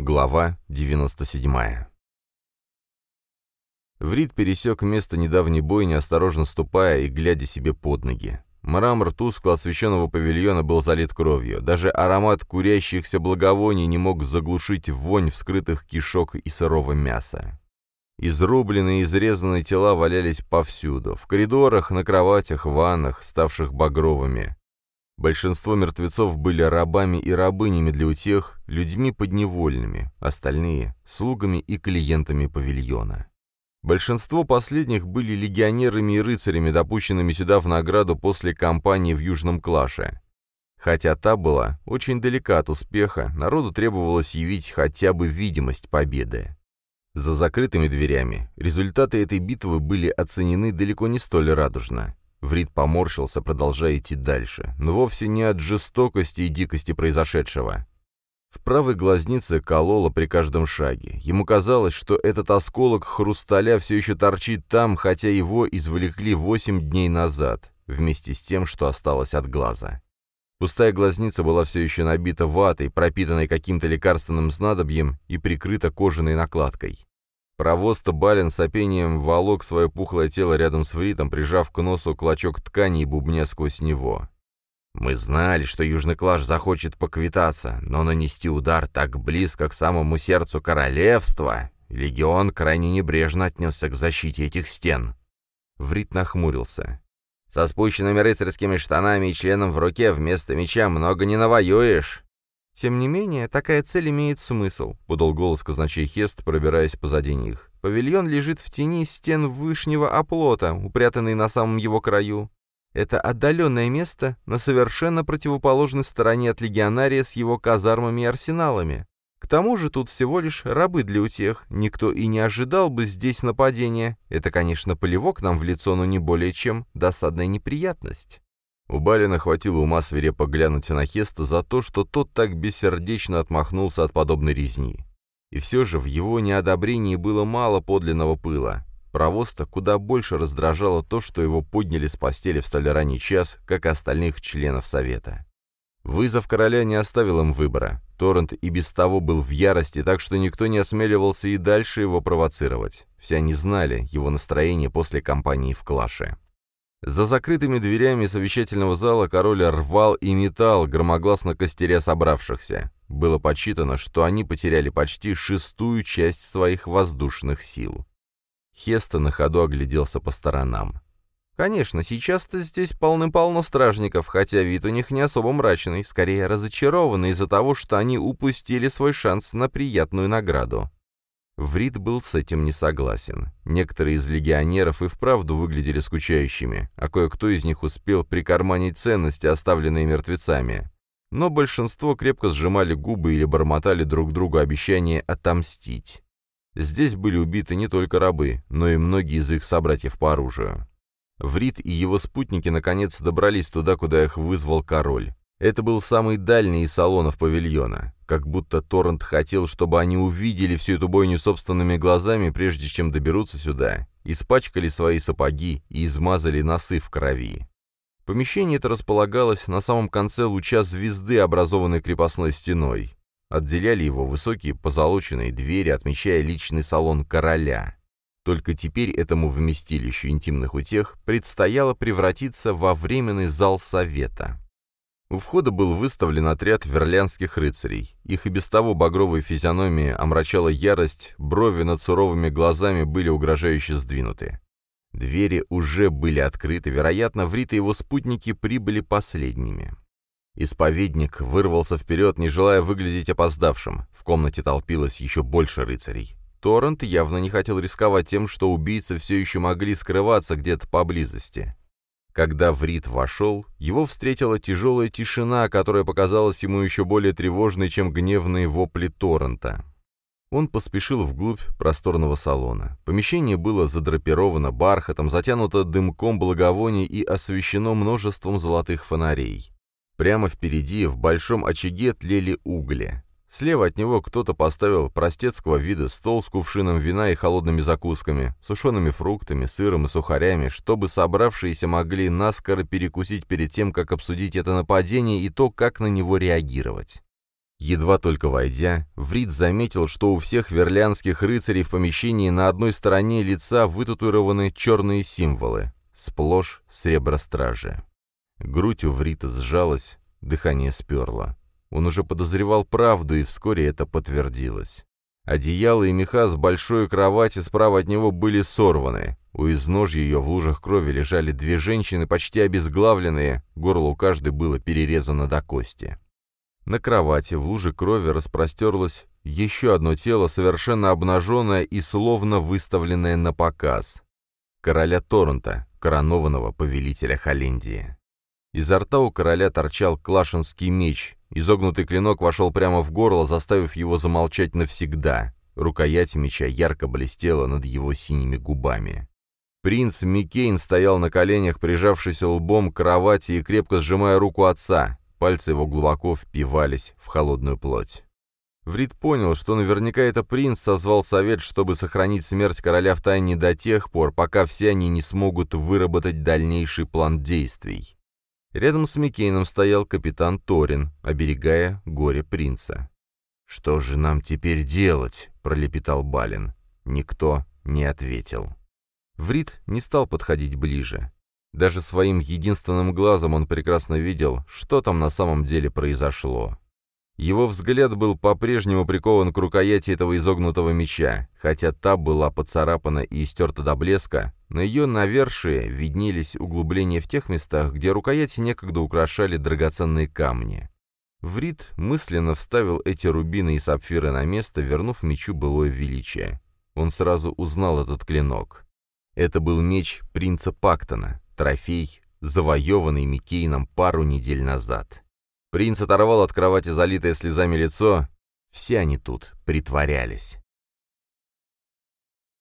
Глава 97 Врид пересек место недавней бойни, осторожно ступая и глядя себе под ноги. Мрамор тускло освещенного павильона был залит кровью. Даже аромат курящихся благовоний не мог заглушить вонь вскрытых кишок и сырого мяса. Изрубленные и изрезанные тела валялись повсюду, в коридорах, на кроватях, ваннах, ставших багровыми. Большинство мертвецов были рабами и рабынями для утех, людьми подневольными, остальные — слугами и клиентами павильона. Большинство последних были легионерами и рыцарями, допущенными сюда в награду после кампании в Южном Клаше. Хотя та была очень далека от успеха, народу требовалось явить хотя бы видимость победы. За закрытыми дверями результаты этой битвы были оценены далеко не столь радужно. Врид поморщился, продолжая идти дальше, но вовсе не от жестокости и дикости произошедшего. В правой глазнице кололо при каждом шаге. Ему казалось, что этот осколок хрусталя все еще торчит там, хотя его извлекли восемь дней назад, вместе с тем, что осталось от глаза. Пустая глазница была все еще набита ватой, пропитанной каким-то лекарственным снадобьем и прикрыта кожаной накладкой. Провоз-то сопением волок свое пухлое тело рядом с Вритом, прижав к носу клочок ткани и бубня сквозь него. Мы знали, что Южный Клаш захочет поквитаться, но нанести удар так близко к самому сердцу королевства... Легион крайне небрежно отнесся к защите этих стен. Врит нахмурился. «Со спущенными рыцарскими штанами и членом в руке вместо меча много не навоюешь!» «Тем не менее, такая цель имеет смысл», — подал голос казначей Хест, пробираясь позади них. «Павильон лежит в тени стен вышнего оплота, упрятанный на самом его краю. Это отдаленное место на совершенно противоположной стороне от легионария с его казармами и арсеналами. К тому же тут всего лишь рабы для утех, никто и не ожидал бы здесь нападения. Это, конечно, полевок нам в лицо, но не более чем досадная неприятность». У Балина хватило ума свирепо глянуть на Хеста за то, что тот так бессердечно отмахнулся от подобной резни. И все же в его неодобрении было мало подлинного пыла. Провоста куда больше раздражало то, что его подняли с постели в столь ранний час, как и остальных членов Совета. Вызов короля не оставил им выбора. Торрент и без того был в ярости, так что никто не осмеливался и дальше его провоцировать. Все они знали его настроение после кампании в Клаше. За закрытыми дверями совещательного зала король рвал и метал, громогласно костеря собравшихся. Было подсчитано, что они потеряли почти шестую часть своих воздушных сил. Хеста на ходу огляделся по сторонам. Конечно, сейчас-то здесь полным-полно стражников, хотя вид у них не особо мрачный, скорее разочарованный из-за того, что они упустили свой шанс на приятную награду. Врид был с этим не согласен. Некоторые из легионеров и вправду выглядели скучающими, а кое-кто из них успел прикарманить ценности, оставленные мертвецами. Но большинство крепко сжимали губы или бормотали друг другу обещание отомстить. Здесь были убиты не только рабы, но и многие из их собратьев по оружию. Врид и его спутники наконец добрались туда, куда их вызвал король. Это был самый дальний из салонов павильона. Как будто Торрент хотел, чтобы они увидели всю эту бойню собственными глазами, прежде чем доберутся сюда, испачкали свои сапоги и измазали носы в крови. Помещение это располагалось на самом конце луча звезды, образованной крепостной стеной. Отделяли его высокие позолоченные двери, отмечая личный салон короля. Только теперь этому вместилищу интимных утех предстояло превратиться во временный зал совета. У входа был выставлен отряд верлянских рыцарей. Их и без того багровые физиономии омрачала ярость, брови над суровыми глазами были угрожающе сдвинуты. Двери уже были открыты, вероятно, Врит и его спутники прибыли последними. Исповедник вырвался вперед, не желая выглядеть опоздавшим. В комнате толпилось еще больше рыцарей. Торрент явно не хотел рисковать тем, что убийцы все еще могли скрываться где-то поблизости. Когда Врит вошел, его встретила тяжелая тишина, которая показалась ему еще более тревожной, чем гневные вопли Торрента. Он поспешил вглубь просторного салона. Помещение было задрапировано бархатом, затянуто дымком благовоний и освещено множеством золотых фонарей. Прямо впереди, в большом очаге, тлели угли. Слева от него кто-то поставил простецкого вида стол с кувшином вина и холодными закусками, сушеными фруктами, сыром и сухарями, чтобы собравшиеся могли наскоро перекусить перед тем, как обсудить это нападение и то, как на него реагировать. Едва только войдя, Врид заметил, что у всех верлянских рыцарей в помещении на одной стороне лица вытатуированы черные символы, сплошь сребростражи. Грудь у Врита сжалась, дыхание сперло. Он уже подозревал правду, и вскоре это подтвердилось. Одеяло и меха с большой кровати справа от него были сорваны. У изножья ее в лужах крови лежали две женщины, почти обезглавленные, горло у каждой было перерезано до кости. На кровати в луже крови распростерлось еще одно тело, совершенно обнаженное и словно выставленное на показ. Короля Торрента, коронованного повелителя Холлендии. Изо рта у короля торчал клашинский меч, изогнутый клинок вошел прямо в горло, заставив его замолчать навсегда. Рукоять меча ярко блестела над его синими губами. Принц Микейн стоял на коленях, прижавшись лбом к кровати и крепко сжимая руку отца. Пальцы его глубоко впивались в холодную плоть. Врид понял, что наверняка это принц созвал совет, чтобы сохранить смерть короля в тайне до тех пор, пока все они не смогут выработать дальнейший план действий. Рядом с Микейном стоял капитан Торин, оберегая горе принца. «Что же нам теперь делать?» — пролепетал Балин. Никто не ответил. Врид не стал подходить ближе. Даже своим единственным глазом он прекрасно видел, что там на самом деле произошло. Его взгляд был по-прежнему прикован к рукояти этого изогнутого меча, хотя та была поцарапана и истерта до блеска, на ее навершие виднелись углубления в тех местах, где рукояти некогда украшали драгоценные камни. Врид мысленно вставил эти рубины и сапфиры на место, вернув мечу былое величие. Он сразу узнал этот клинок. Это был меч принца Пактона, Трофей, завоеванный Микейном пару недель назад. Принц оторвал от кровати залитое слезами лицо. Все они тут притворялись.